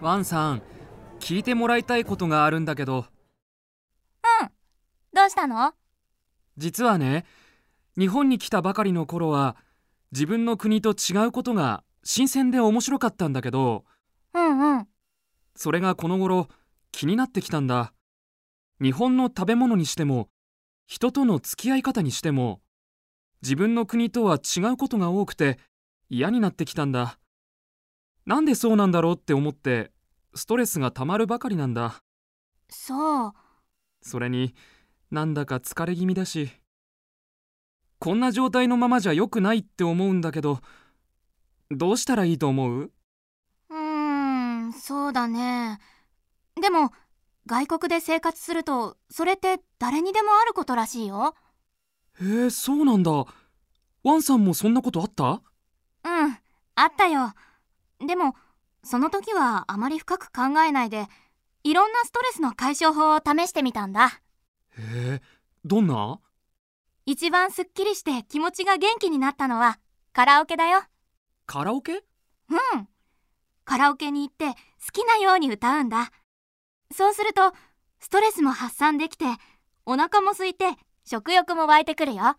ワンさん聞いてもらいたいことがあるんだけど。うん。どうしたの？実はね日本に来たばかりの頃は自分の国と違うことが新鮮で面白かったんだけど。うんうん。それがこの頃気になってきたんだ。日本の食べ物にしても人との付き合い方にしても自分の国とは違うことが多くて嫌になってきたんだなんでそうなんだろうって思ってストレスがたまるばかりなんだ。そう。それになんだか疲れ気味だし。こんな状態のままじゃ良くないって思うんだけどどうしたらいいと思う？うーんそうだね。でも外国で生活するとそれって誰にでもあることらしいよ。へえそうなんだ。ワンさんもそんなことあった？うんあったよでもその時はあまり深く考えないでいろんなストレスの解消法を試してみたんだ。へえどんな？一番すっきりして気持ちが元気になったのはカラオケだよ。カラオケ？うん。カラオケに行って好きなように歌うんだ。そうするとストレスも発散できてお腹も空いて食欲も湧いてくるよ。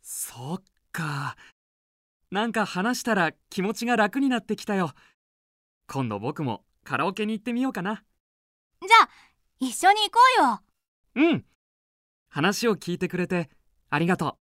そっかなんか話したら気持ちが楽になってきたよ。今度僕もカラオケに行ってみようかな。じゃあ一緒に行こうよ。うん。話を聞いてくれてありがとう